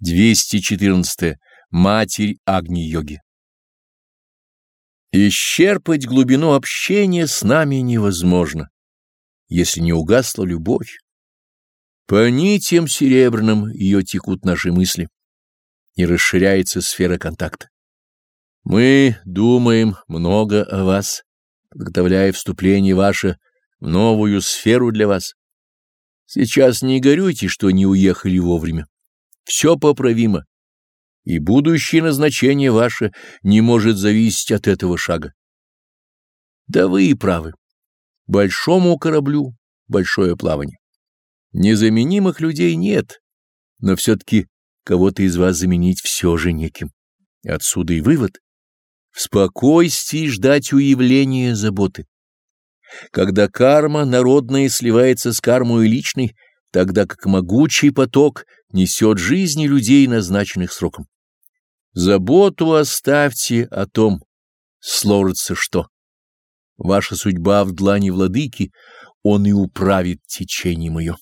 214. Матерь Агни-йоги Исчерпать глубину общения с нами невозможно, если не угасла любовь. По нитям серебряным ее текут наши мысли, и расширяется сфера контакта. Мы думаем много о вас, подготовляя вступление ваше в новую сферу для вас. Сейчас не горюйте, что не уехали вовремя. Все поправимо, и будущее назначение ваше не может зависеть от этого шага. Да вы и правы. Большому кораблю большое плавание. Незаменимых людей нет, но все-таки кого-то из вас заменить все же неким. Отсюда и вывод. В спокойствии ждать уявления заботы. Когда карма народная сливается с кармой личной, тогда как могучий поток несет жизни людей, назначенных сроком. Заботу оставьте о том, сложится что. Ваша судьба в длани владыки, он и управит течением ее.